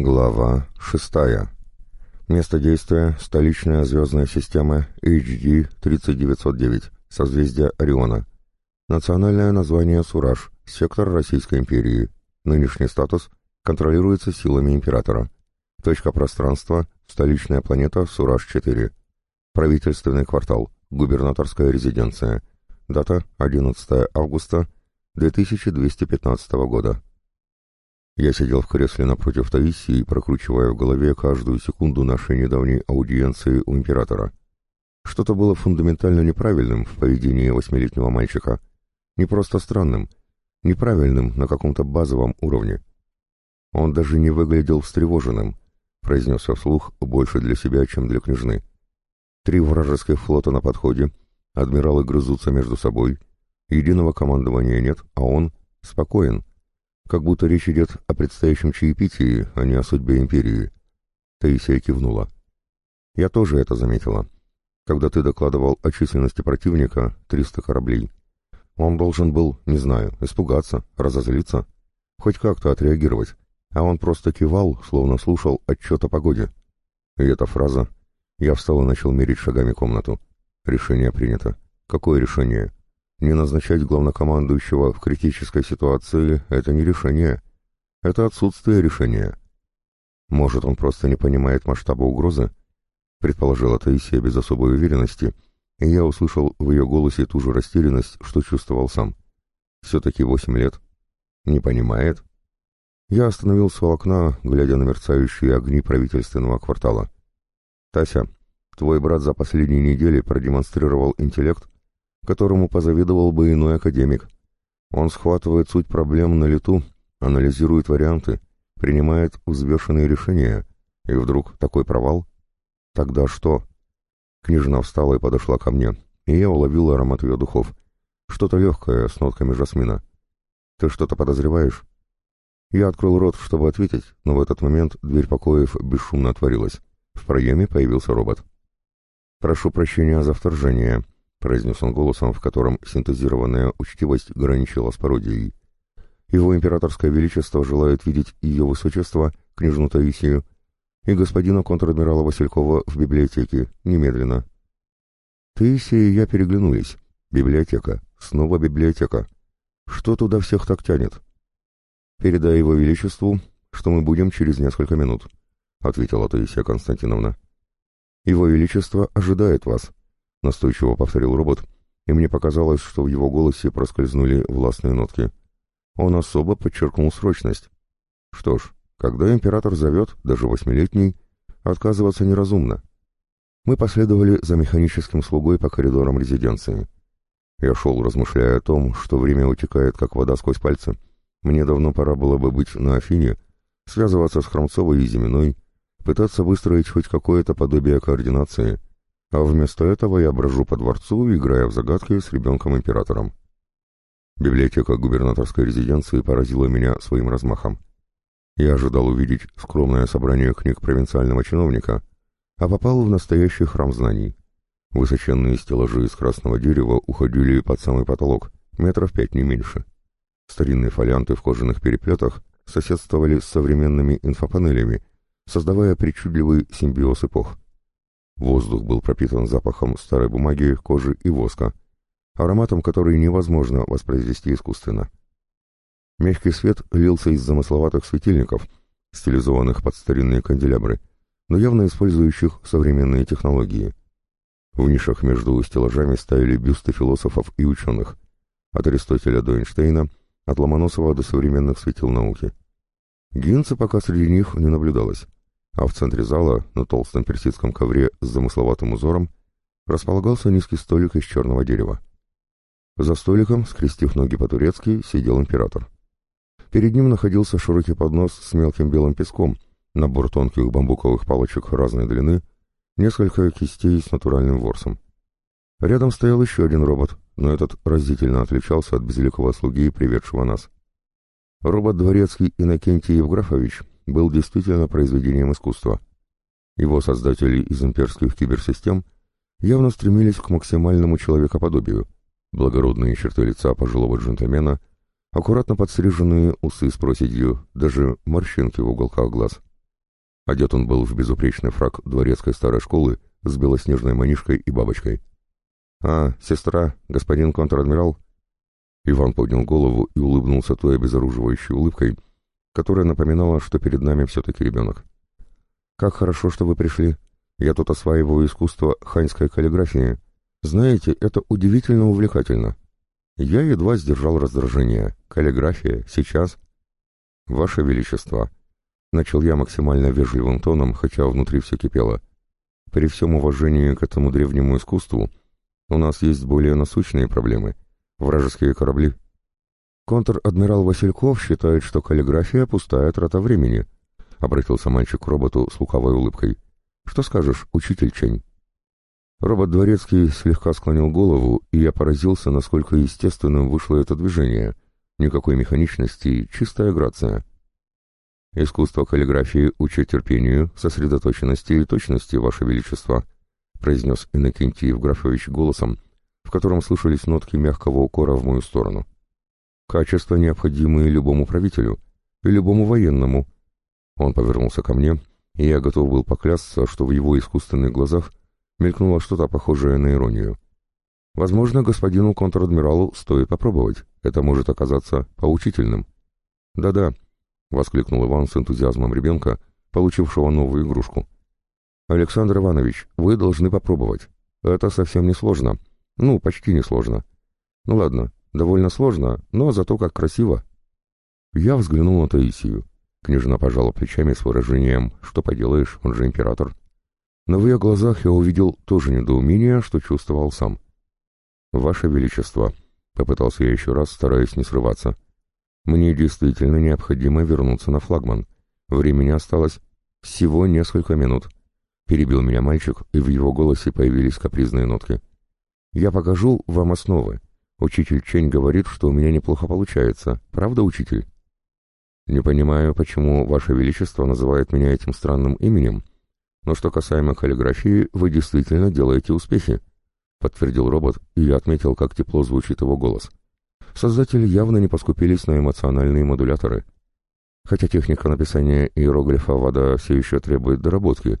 Глава шестая. Место действия – столичная звездная система HD 3909, созвездие Ориона. Национальное название Сураж, сектор Российской империи. Нынешний статус контролируется силами императора. Точка пространства – столичная планета Сураж-4. Правительственный квартал, губернаторская резиденция. Дата – 11 августа 2215 года. Я сидел в кресле напротив Таисии, прокручивая в голове каждую секунду нашей недавней аудиенции у императора. Что-то было фундаментально неправильным в поведении восьмилетнего мальчика. Не просто странным, неправильным на каком-то базовом уровне. Он даже не выглядел встревоженным, произнес вслух больше для себя, чем для княжны. Три вражеских флота на подходе, адмиралы грызутся между собой, единого командования нет, а он спокоен, как будто речь идет о предстоящем чаепитии, а не о судьбе империи. Таисия кивнула. Я тоже это заметила. Когда ты докладывал о численности противника, 300 кораблей, он должен был, не знаю, испугаться, разозлиться, хоть как-то отреагировать, а он просто кивал, словно слушал отчет о погоде. И эта фраза... Я встал и начал мерить шагами комнату. Решение принято. Какое решение? Не назначать главнокомандующего в критической ситуации — это не решение. Это отсутствие решения. Может, он просто не понимает масштаба угрозы? Предположила Таисия без особой уверенности, и я услышал в ее голосе ту же растерянность, что чувствовал сам. Все-таки восемь лет. Не понимает? Я остановился у окна, глядя на мерцающие огни правительственного квартала. «Тася, твой брат за последние недели продемонстрировал интеллект, которому позавидовал бы иной академик. Он схватывает суть проблем на лету, анализирует варианты, принимает взвешенные решения, и вдруг такой провал? Тогда что? Княжна встала и подошла ко мне, и я уловил аромат ее духов. Что-то легкое, с нотками жасмина. Ты что-то подозреваешь? Я открыл рот, чтобы ответить, но в этот момент дверь покоев бесшумно отворилась. В проеме появился робот. «Прошу прощения за вторжение», — произнес он голосом, в котором синтезированная учтивость граничила с пародией. «Его императорское величество желает видеть ее высочество, княжну Таисию, и господина контр-адмирала Василькова в библиотеке, немедленно». Таисия и я переглянулись. Библиотека. Снова библиотека. Что туда всех так тянет? «Передай его величеству, что мы будем через несколько минут», — ответила Таисия Константиновна. «Его величество ожидает вас», — настойчиво повторил робот, и мне показалось, что в его голосе проскользнули властные нотки. Он особо подчеркнул срочность. Что ж, когда император зовет, даже восьмилетний, отказываться неразумно. Мы последовали за механическим слугой по коридорам резиденции. Я шел, размышляя о том, что время утекает, как вода сквозь пальцы. Мне давно пора было бы быть на Афине, связываться с Хромцовой и Зиминой, пытаться выстроить хоть какое-то подобие координации — а вместо этого я брожу по дворцу, играя в загадки с ребенком-императором. Библиотека губернаторской резиденции поразила меня своим размахом. Я ожидал увидеть скромное собрание книг провинциального чиновника, а попал в настоящий храм знаний. Высоченные стеллажи из красного дерева уходили под самый потолок, метров пять не меньше. Старинные фолианты в кожаных переплетах соседствовали с современными инфопанелями, создавая причудливый симбиоз эпох. Воздух был пропитан запахом старой бумаги, кожи и воска, ароматом, который невозможно воспроизвести искусственно. Мягкий свет лился из замысловатых светильников, стилизованных под старинные канделябры, но явно использующих современные технологии. В нишах между стеллажами стояли бюсты философов и ученых, от Аристотеля до Эйнштейна, от Ломоносова до современных светил науки. Гинца пока среди них не наблюдалось а в центре зала, на толстом персидском ковре с замысловатым узором, располагался низкий столик из черного дерева. За столиком, скрестив ноги по-турецки, сидел император. Перед ним находился широкий поднос с мелким белым песком, набор тонких бамбуковых палочек разной длины, несколько кистей с натуральным ворсом. Рядом стоял еще один робот, но этот разительно отличался от безликого слуги, приведшего нас. Робот дворецкий Иннокентий Евграфович был действительно произведением искусства. Его создатели из имперских киберсистем явно стремились к максимальному человекоподобию. Благородные черты лица пожилого джентльмена, аккуратно подстриженные усы с проседью, даже морщинки в уголках глаз. Одет он был в безупречный фраг дворецкой старой школы с белоснежной манишкой и бабочкой. «А, сестра, господин контр-адмирал?» Иван поднял голову и улыбнулся той обезоруживающей улыбкой, которая напоминала, что перед нами все-таки ребенок. «Как хорошо, что вы пришли. Я тут осваиваю искусство ханьской каллиграфии. Знаете, это удивительно увлекательно. Я едва сдержал раздражение. Каллиграфия, сейчас. Ваше Величество, начал я максимально вежливым тоном, хотя внутри все кипело. При всем уважении к этому древнему искусству, у нас есть более насущные проблемы. Вражеские корабли. Контр-адмирал Васильков считает, что каллиграфия — пустая трата времени, — обратился мальчик к роботу с лукавой улыбкой. Что скажешь, учитель Чень? Робот Дворецкий слегка склонил голову, и я поразился, насколько естественным вышло это движение. Никакой механичности, чистая грация. «Искусство каллиграфии учит терпению, сосредоточенности и точности, Ваше Величество», произнес Иннокентий Евграфович голосом, в котором слышались нотки мягкого укора в мою сторону. «Качества, необходимые любому правителю и любому военному». Он повернулся ко мне, и я готов был поклясться, что в его искусственных глазах мелькнуло что-то похожее на иронию. Возможно, господину контр-адмиралу стоит попробовать. Это может оказаться поучительным. Да-да, воскликнул Иван с энтузиазмом ребенка, получившего новую игрушку. Александр Иванович, вы должны попробовать. Это совсем не сложно. Ну, почти не сложно. Ну ладно, довольно сложно, но зато как красиво. Я взглянул на Таисию. Княжна пожала плечами с выражением «Что поделаешь, он же император». Но в ее глазах я увидел тоже недоумение, что чувствовал сам. «Ваше Величество», — попытался я еще раз, стараясь не срываться, — «мне действительно необходимо вернуться на флагман. Времени осталось всего несколько минут». Перебил меня мальчик, и в его голосе появились капризные нотки. «Я покажу вам основы. Учитель Чень говорит, что у меня неплохо получается. Правда, учитель?» «Не понимаю, почему Ваше Величество называет меня этим странным именем», но что касаемо каллиграфии, вы действительно делаете успехи, подтвердил робот, и я отметил, как тепло звучит его голос. Создатели явно не поскупились на эмоциональные модуляторы. Хотя техника написания иероглифа вода все еще требует доработки.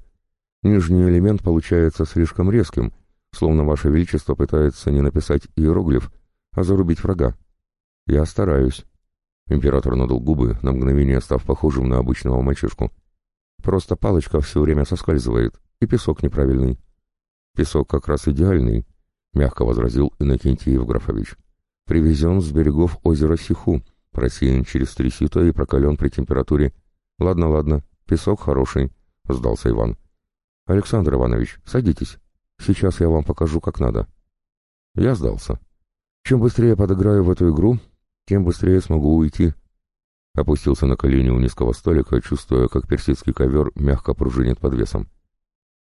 Нижний элемент получается слишком резким, словно Ваше Величество пытается не написать иероглиф, а зарубить врага. Я стараюсь. Император надул губы, на мгновение став похожим на обычного мальчишку. Просто палочка все время соскальзывает, и песок неправильный. Песок как раз идеальный, мягко возразил Иннокентий Евграфович. Привезен с берегов озера Сиху, просеян через три сито и прокален при температуре. Ладно, ладно, песок хороший, сдался Иван. Александр Иванович, садитесь. Сейчас я вам покажу, как надо. Я сдался. Чем быстрее подыграю в эту игру, тем быстрее смогу уйти, Опустился на колени у низкого столика, чувствуя, как персидский ковер мягко пружинит под весом.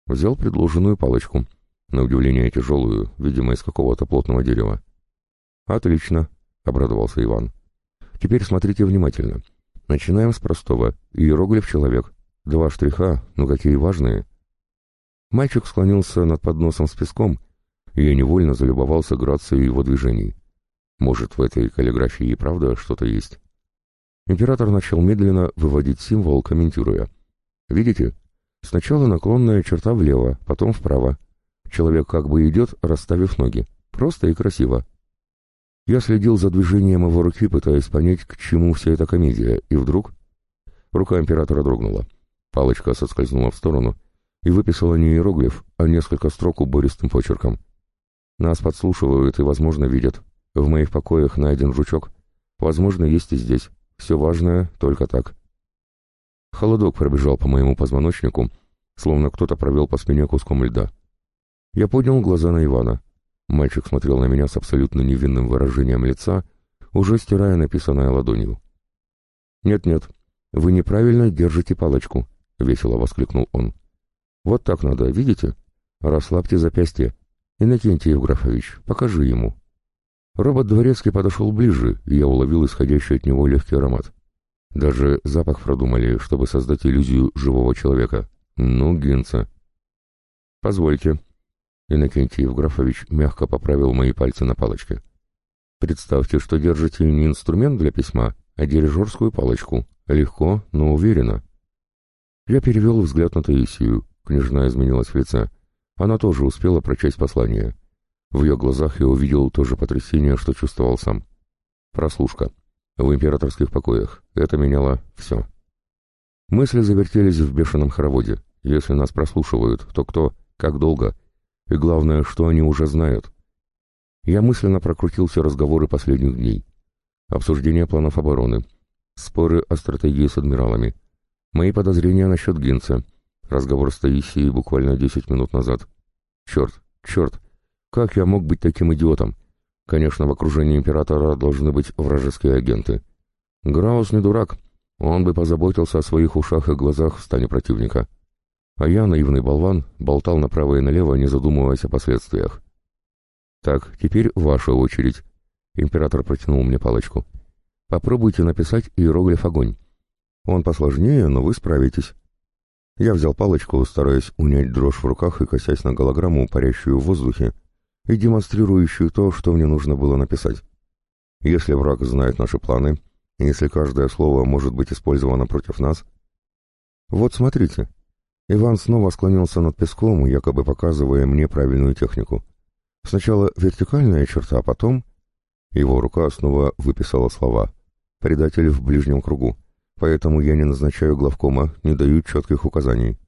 Взял предложенную палочку, на удивление тяжелую, видимо, из какого-то плотного дерева. «Отлично», — обрадовался Иван. «Теперь смотрите внимательно. Начинаем с простого. Иероглиф «человек». Два штриха, но какие важные». Мальчик склонился над подносом с песком, и я невольно залюбовался грацией его движений. Может, в этой каллиграфии и правда что-то есть? Император начал медленно выводить символ, комментируя. «Видите? Сначала наклонная черта влево, потом вправо. Человек как бы идет, расставив ноги. Просто и красиво. Я следил за движением его руки, пытаясь понять, к чему вся эта комедия, и вдруг... Рука императора дрогнула. Палочка соскользнула в сторону и выписала не иероглиф, а несколько строк убористым почерком. Нас подслушивают и, возможно, видят. В моих покоях найден жучок. Возможно, есть и здесь. Все важное только так. Холодок пробежал по моему позвоночнику, словно кто-то провел по спине куском льда. Я поднял глаза на Ивана. Мальчик смотрел на меня с абсолютно невинным выражением лица, уже стирая написанное ладонью. «Нет-нет, вы неправильно держите палочку», — весело воскликнул он. «Вот так надо, видите? Расслабьте запястье. Иннокентий Евграфович, покажи ему». Робот Дворецкий подошел ближе, и я уловил исходящий от него легкий аромат. Даже запах продумали, чтобы создать иллюзию живого человека. Ну, Гинца. «Позвольте». Иннокентий Евграфович мягко поправил мои пальцы на палочке. «Представьте, что держите не инструмент для письма, а дирижерскую палочку. Легко, но уверенно». Я перевел взгляд на Таисию. Княжна изменилась в лице. Она тоже успела прочесть послание. В ее глазах я увидел то же потрясение, что чувствовал сам. Прослушка. В императорских покоях. Это меняло все. Мысли завертелись в бешеном хороводе. Если нас прослушивают, то кто, как долго? И главное, что они уже знают. Я мысленно прокрутил все разговоры последних дней. Обсуждение планов обороны. Споры о стратегии с адмиралами. Мои подозрения насчет Гинца. Разговор с Таисией буквально десять минут назад. Черт, черт, как я мог быть таким идиотом? Конечно, в окружении императора должны быть вражеские агенты. Граус не дурак, он бы позаботился о своих ушах и глазах в стане противника. А я, наивный болван, болтал направо и налево, не задумываясь о последствиях. «Так, теперь ваша очередь». Император протянул мне палочку. «Попробуйте написать иероглиф «Огонь». Он посложнее, но вы справитесь». Я взял палочку, стараясь унять дрожь в руках и косясь на голограмму, парящую в воздухе, и демонстрирующую то, что мне нужно было написать. Если враг знает наши планы, если каждое слово может быть использовано против нас... Вот смотрите. Иван снова склонился над песком, якобы показывая мне правильную технику. Сначала вертикальная черта, а потом... Его рука снова выписала слова. «Предатель в ближнем кругу, поэтому я не назначаю главкома, не даю четких указаний».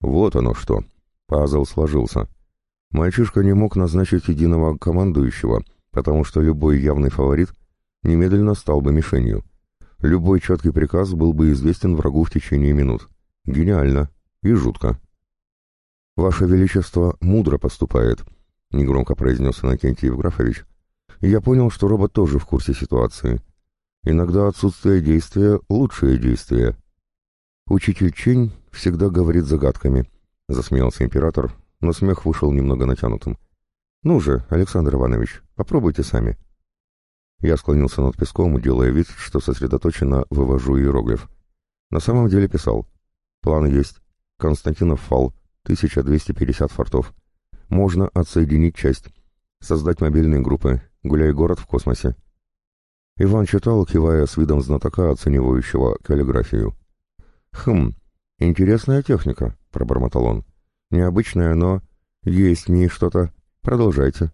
Вот оно что. Пазл сложился. Мальчишка не мог назначить единого командующего, потому что любой явный фаворит немедленно стал бы мишенью. Любой четкий приказ был бы известен врагу в течение минут. Гениально и жутко. «Ваше Величество мудро поступает», — негромко произнес Иннокентий Евграфович. я понял, что робот тоже в курсе ситуации. Иногда отсутствие действия — лучшее действие. «Учитель Чень всегда говорит загадками», — засмеялся император, но смех вышел немного натянутым. «Ну же, Александр Иванович, попробуйте сами». Я склонился над песком, делая вид, что сосредоточенно вывожу иероглиф. На самом деле писал. План есть. Константинов фал, 1250 фортов. Можно отсоединить часть. Создать мобильные группы. Гуляй город в космосе. Иван читал, кивая с видом знатока, оценивающего каллиграфию. «Хм, интересная техника», — пробормотал он. Необычное, но... Есть в ней что-то. Продолжайте.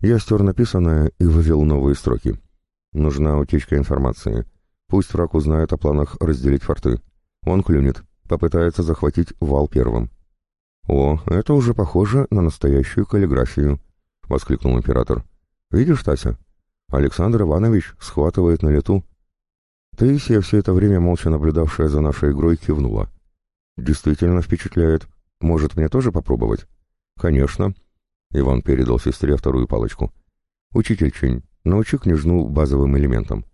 Я стер написанное и вывел новые строки. Нужна утечка информации. Пусть враг узнает о планах разделить форты. Он клюнет, попытается захватить вал первым. «О, это уже похоже на настоящую каллиграфию», — воскликнул император. «Видишь, Тася? Александр Иванович схватывает на лету». Таисия, все это время молча наблюдавшая за нашей игрой, кивнула. «Действительно впечатляет. Может, мне тоже попробовать? Конечно. Иван передал сестре вторую палочку. Учитель Чинь, научи княжну базовым элементам.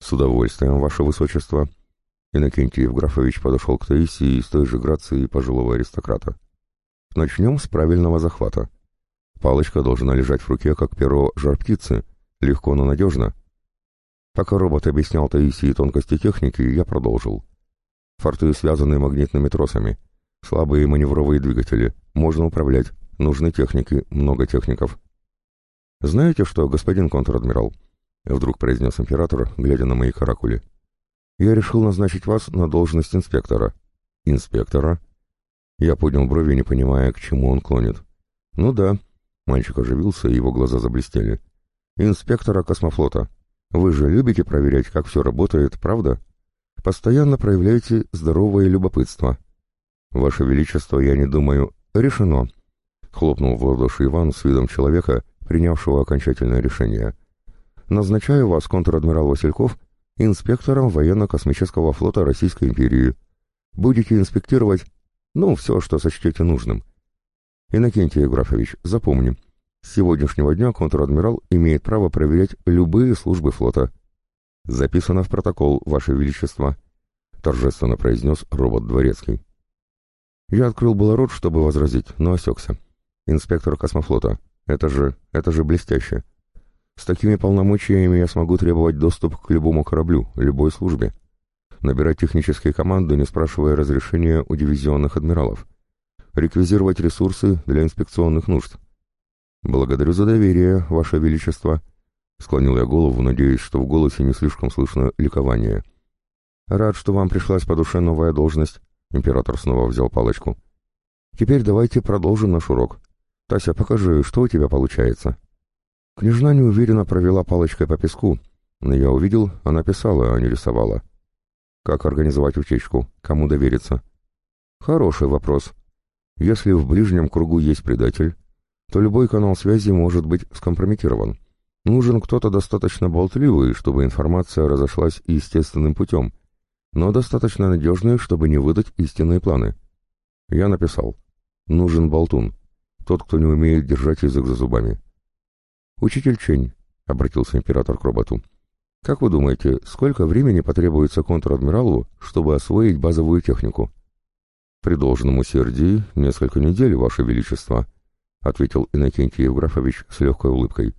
С удовольствием, ваше высочество. Иннокентий Евграфович подошел к Таисии с той же грацией пожилого аристократа. Начнем с правильного захвата. Палочка должна лежать в руке, как перо жар-птицы, легко, но надежно. Пока робот объяснял Таисии тонкости техники, я продолжил. Форты связаны магнитными тросами — Слабые маневровые двигатели. Можно управлять. Нужны техники, много техников. «Знаете что, господин контр-адмирал?» — вдруг произнес император, глядя на мои каракули. «Я решил назначить вас на должность инспектора». «Инспектора?» Я поднял брови, не понимая, к чему он клонит. «Ну да». Мальчик оживился, и его глаза заблестели. «Инспектора космофлота. Вы же любите проверять, как все работает, правда? Постоянно проявляете здоровое любопытство». «Ваше Величество, я не думаю...» «Решено», — хлопнул в ладоши Иван с видом человека, принявшего окончательное решение. «Назначаю вас, контр-адмирал Васильков, инспектором военно-космического флота Российской империи. Будете инспектировать, ну, все, что сочтете нужным. Иннокентий Евграфович, запомни, с сегодняшнего дня контр-адмирал имеет право проверять любые службы флота. Записано в протокол, Ваше Величество», — торжественно произнес робот Дворецкий. Я открыл было рот, чтобы возразить, но осекся. Инспектор космофлота. Это же... это же блестяще. С такими полномочиями я смогу требовать доступ к любому кораблю, любой службе. Набирать технические команды, не спрашивая разрешения у дивизионных адмиралов. Реквизировать ресурсы для инспекционных нужд. «Благодарю за доверие, Ваше Величество», — склонил я голову, надеясь, что в голосе не слишком слышно ликование. «Рад, что вам пришлась по душе новая должность. Император снова взял палочку. Теперь давайте продолжим наш урок. Тася, покажи, что у тебя получается. Княжна неуверенно провела палочкой по песку, но я увидел, она писала, а не рисовала. Как организовать утечку? Кому довериться? Хороший вопрос. Если в ближнем кругу есть предатель, то любой канал связи может быть скомпрометирован. Нужен кто-то достаточно болтливый, чтобы информация разошлась естественным путем, но достаточно надежный, чтобы не выдать истинные планы. Я написал. Нужен болтун. Тот, кто не умеет держать язык за зубами. «Учитель Чень», — обратился император к роботу, — «как вы думаете, сколько времени потребуется контр-адмиралу, чтобы освоить базовую технику?» «При должном усердии несколько недель, Ваше Величество», — ответил Иннокентий Евграфович с легкой улыбкой.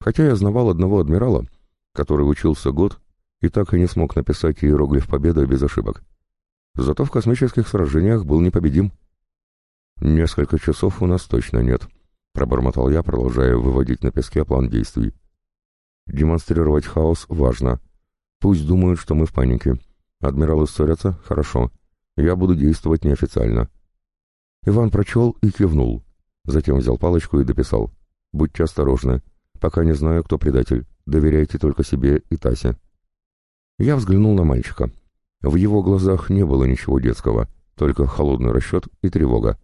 «Хотя я знавал одного адмирала, который учился год и так и не смог написать иероглиф победы без ошибок. Зато в космических сражениях был непобедим». «Несколько часов у нас точно нет», — пробормотал я, продолжая выводить на песке план действий. «Демонстрировать хаос важно. Пусть думают, что мы в панике. Адмиралы ссорятся? Хорошо. Я буду действовать неофициально». Иван прочел и кивнул. Затем взял палочку и дописал. «Будьте осторожны. Пока не знаю, кто предатель. Доверяйте только себе и Тасе». Я взглянул на мальчика. В его глазах не было ничего детского, только холодный расчет и тревога.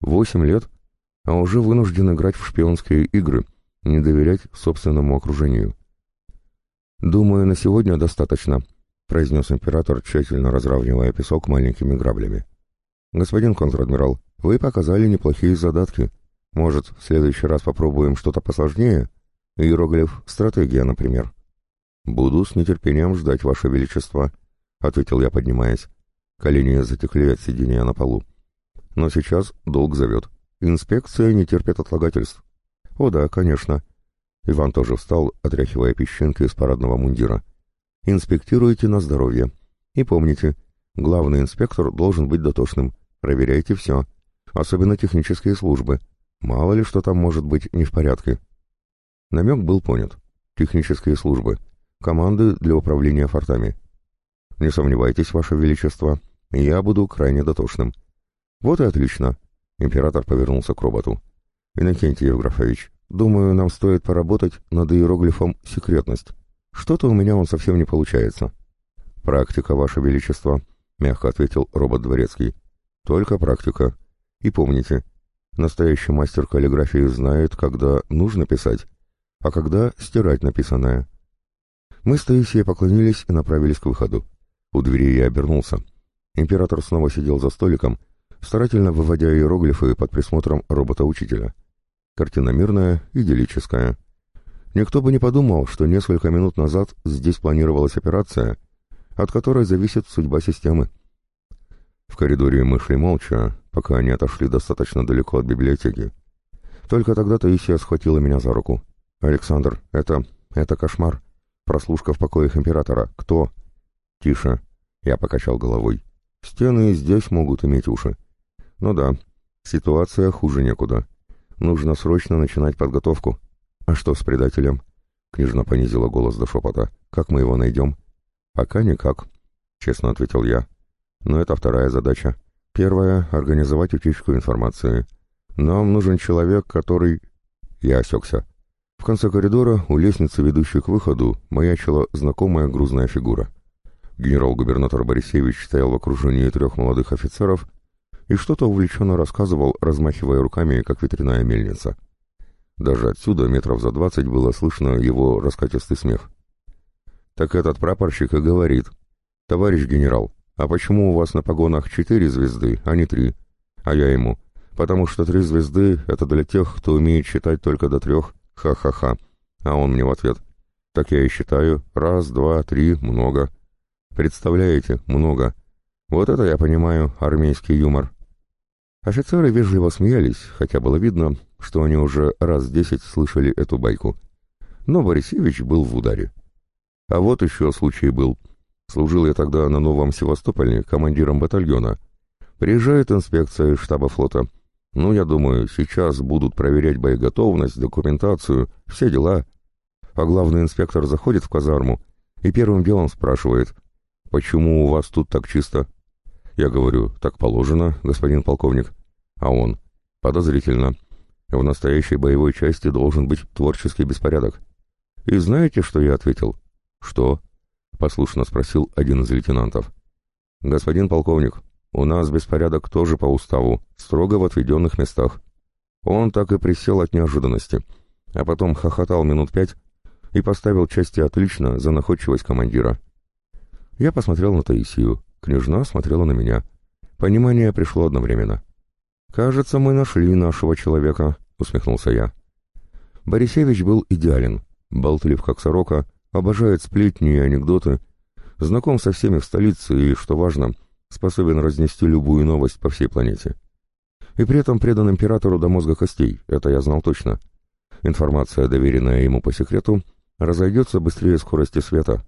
Восемь лет, а уже вынужден играть в шпионские игры, не доверять собственному окружению. «Думаю, на сегодня достаточно», — произнес император, тщательно разравнивая песок маленькими граблями. «Господин контр-адмирал, вы показали неплохие задатки. Может, в следующий раз попробуем что-то посложнее? Иероглиф «Стратегия», например». «Буду с нетерпением ждать, Ваше Величество», — ответил я, поднимаясь. Колени затекли от сидения на полу. Но сейчас долг зовет. Инспекция не терпит отлагательств. О да, конечно. Иван тоже встал, отряхивая песчинки из парадного мундира. Инспектируйте на здоровье. И помните, главный инспектор должен быть дотошным. Проверяйте все. Особенно технические службы. Мало ли что там может быть не в порядке. Намек был понят. Технические службы. Команды для управления фортами. Не сомневайтесь, Ваше Величество, я буду крайне дотошным. «Вот и отлично», — император повернулся к роботу. «Иннокентий Евграфович, думаю, нам стоит поработать над иероглифом «секретность». Что-то у меня он совсем не получается». «Практика, Ваше Величество», — мягко ответил робот Дворецкий. «Только практика. И помните, настоящий мастер каллиграфии знает, когда нужно писать, а когда стирать написанное». Мы с Таисией поклонились и направились к выходу. У двери я обернулся. Император снова сидел за столиком, старательно выводя иероглифы под присмотром робота-учителя. Картина мирная, идиллическая. Никто бы не подумал, что несколько минут назад здесь планировалась операция, от которой зависит судьба системы. В коридоре мы шли молча, пока они отошли достаточно далеко от библиотеки. Только тогда Таисия схватила меня за руку. «Александр, это... это кошмар. Прослушка в покоях императора. Кто?» «Тише». Я покачал головой. «Стены здесь могут иметь уши. Ну да, ситуация хуже некуда. Нужно срочно начинать подготовку. А что с предателем? Княжна понизила голос до шепота. Как мы его найдем? Пока никак, честно ответил я. Но это вторая задача. Первая — организовать утечку информации. Нам нужен человек, который... Я осекся. В конце коридора, у лестницы, ведущей к выходу, маячила знакомая грузная фигура. Генерал-губернатор Борисевич стоял в окружении трех молодых офицеров и что-то увлеченно рассказывал, размахивая руками, как ветряная мельница. Даже отсюда, метров за двадцать, было слышно его раскатистый смех. Так этот прапорщик и говорит. «Товарищ генерал, а почему у вас на погонах четыре звезды, а не три?» А я ему. «Потому что три звезды — это для тех, кто умеет считать только до трех. Ха-ха-ха». А он мне в ответ. «Так я и считаю. Раз, два, три, много». «Представляете, много. Вот это я понимаю, армейский юмор. Офицеры вежливо смеялись, хотя было видно, что они уже раз десять слышали эту байку. Но Борисевич был в ударе. А вот еще случай был. Служил я тогда на Новом Севастополе командиром батальона. Приезжает инспекция штаба флота. Ну, я думаю, сейчас будут проверять боеготовность, документацию, все дела. А главный инспектор заходит в казарму и первым делом спрашивает, «Почему у вас тут так чисто?» Я говорю, так положено, господин полковник. А он, подозрительно. В настоящей боевой части должен быть творческий беспорядок. И знаете, что я ответил? Что? Послушно спросил один из лейтенантов. Господин полковник, у нас беспорядок тоже по уставу, строго в отведенных местах. Он так и присел от неожиданности, а потом хохотал минут пять и поставил части отлично за находчивость командира. Я посмотрел на Таисию, княжна смотрела на меня. Понимание пришло одновременно. «Кажется, мы нашли нашего человека», — усмехнулся я. Борисевич был идеален, болтлив как сорока, обожает сплетни и анекдоты, знаком со всеми в столице и, что важно, способен разнести любую новость по всей планете. И при этом предан императору до мозга костей, это я знал точно. Информация, доверенная ему по секрету, разойдется быстрее скорости света.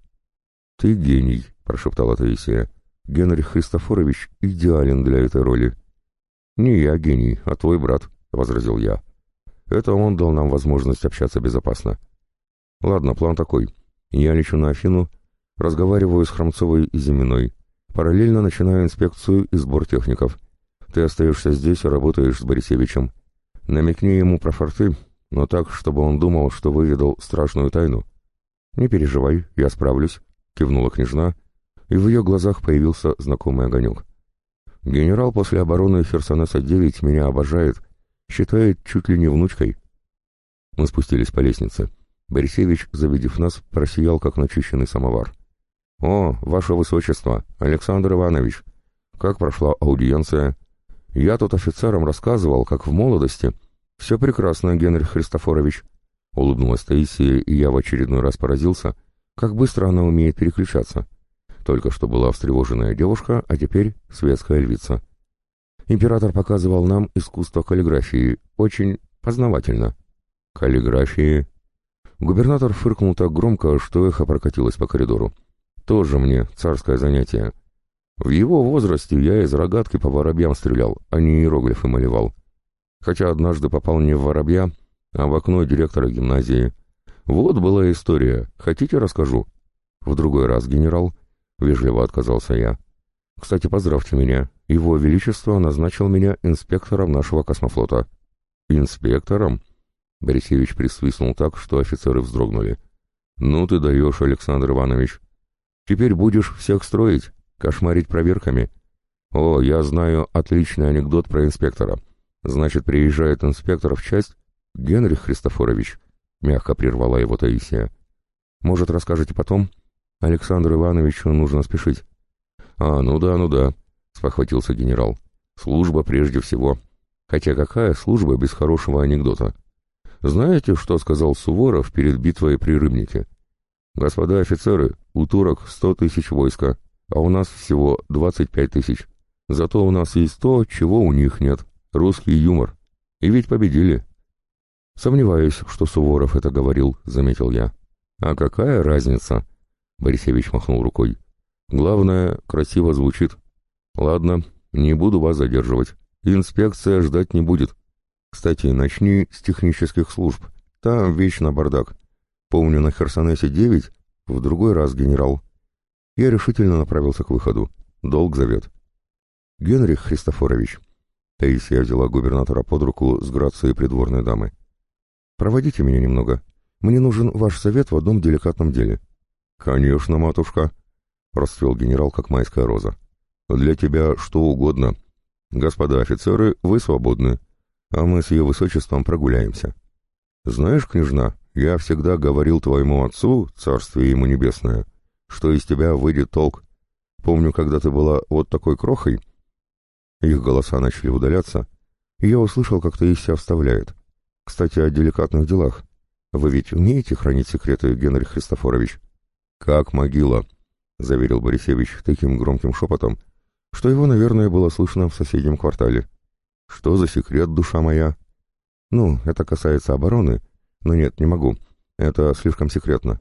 «Ты гений», — прошептала Таисия. «Генрих Христофорович идеален для этой роли». «Не я гений, а твой брат», — возразил я. «Это он дал нам возможность общаться безопасно». «Ладно, план такой. Я лечу на Афину, разговариваю с Хромцовой и Зиминой, параллельно начинаю инспекцию и сбор техников. Ты остаешься здесь и работаешь с Борисевичем. Намекни ему про форты, но так, чтобы он думал, что выведал страшную тайну. «Не переживай, я справлюсь», — кивнула княжна, и в ее глазах появился знакомый огонек. «Генерал после обороны Херсонеса-9 меня обожает, считает чуть ли не внучкой». Мы спустились по лестнице. Борисевич, завидев нас, просиял, как начищенный самовар. «О, ваше высочество, Александр Иванович! Как прошла аудиенция? Я тут офицерам рассказывал, как в молодости...» «Все прекрасно, Генрих Христофорович», — улыбнулась Таисия, и я в очередной раз поразился, как быстро она умеет переключаться. Только что была встревоженная девушка, а теперь светская львица. Император показывал нам искусство каллиграфии, очень познавательно. Каллиграфии. Губернатор фыркнул так громко, что эхо прокатилось по коридору. Тоже мне царское занятие. В его возрасте я из рогатки по воробьям стрелял, а не иероглифы малевал хотя однажды попал не в воробья, а в окно директора гимназии. Вот была история. Хотите, расскажу? В другой раз, генерал. Вежливо отказался я. Кстати, поздравьте меня. Его Величество назначил меня инспектором нашего космофлота. Инспектором? Борисевич присвистнул так, что офицеры вздрогнули. «Ну ты даешь, Александр Иванович. Теперь будешь всех строить, кошмарить проверками. О, я знаю отличный анекдот про инспектора. Значит, приезжает инспектор в часть? Генрих Христофорович, мягко прервала его Таисия. Может, расскажете потом? Александру Ивановичу нужно спешить. А, ну да, ну да, спохватился генерал. Служба прежде всего. Хотя какая служба без хорошего анекдота? Знаете, что сказал Суворов перед битвой при Рыбнике? Господа офицеры, у турок сто тысяч войска, а у нас всего двадцать пять тысяч. Зато у нас есть то, чего у них нет. Русский юмор. И ведь победили. Сомневаюсь, что Суворов это говорил, заметил я. А какая разница? Борисевич махнул рукой. Главное, красиво звучит. Ладно, не буду вас задерживать. Инспекция ждать не будет. Кстати, начни с технических служб. Там вечно бардак. Помню, на Херсонесе 9, в другой раз генерал. Я решительно направился к выходу. Долг зовет. Генрих Христофорович, Таисия взяла губернатора под руку с грацией придворной дамы. «Проводите меня немного. Мне нужен ваш совет в одном деликатном деле». «Конечно, матушка», — расцвел генерал, как майская роза. «Для тебя что угодно. Господа офицеры, вы свободны, а мы с ее высочеством прогуляемся. Знаешь, княжна, я всегда говорил твоему отцу, царствие ему небесное, что из тебя выйдет толк. Помню, когда ты была вот такой крохой, их голоса начали удаляться, и я услышал, как Таисия вставляет. «Кстати, о деликатных делах. Вы ведь умеете хранить секреты, Генрих Христофорович?» «Как могила», — заверил Борисевич таким громким шепотом, что его, наверное, было слышно в соседнем квартале. «Что за секрет, душа моя?» «Ну, это касается обороны, но нет, не могу. Это слишком секретно».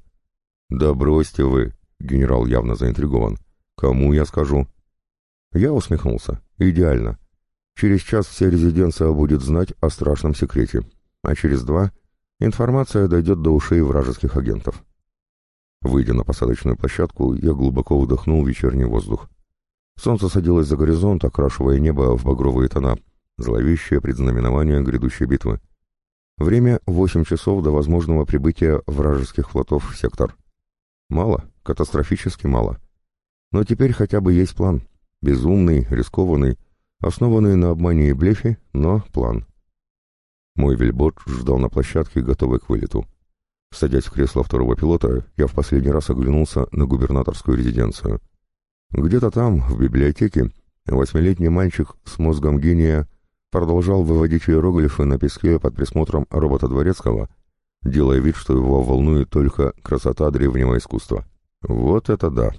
«Да бросьте вы», — генерал явно заинтригован. «Кому я скажу?» Я усмехнулся. Идеально. Через час вся резиденция будет знать о страшном секрете, а через два информация дойдет до ушей вражеских агентов. Выйдя на посадочную площадку, я глубоко вдохнул вечерний воздух. Солнце садилось за горизонт, окрашивая небо в багровые тона, зловещее предзнаменование грядущей битвы. Время — восемь часов до возможного прибытия вражеских флотов в сектор. Мало, катастрофически мало. Но теперь хотя бы есть план. Безумный, рискованный, основанный на обмане и блефе, но план. Мой вельбот ждал на площадке, готовый к вылету. Садясь в кресло второго пилота, я в последний раз оглянулся на губернаторскую резиденцию. Где-то там, в библиотеке, восьмилетний мальчик с мозгом гения продолжал выводить иероглифы на песке под присмотром робота Дворецкого, делая вид, что его волнует только красота древнего искусства. Вот это да!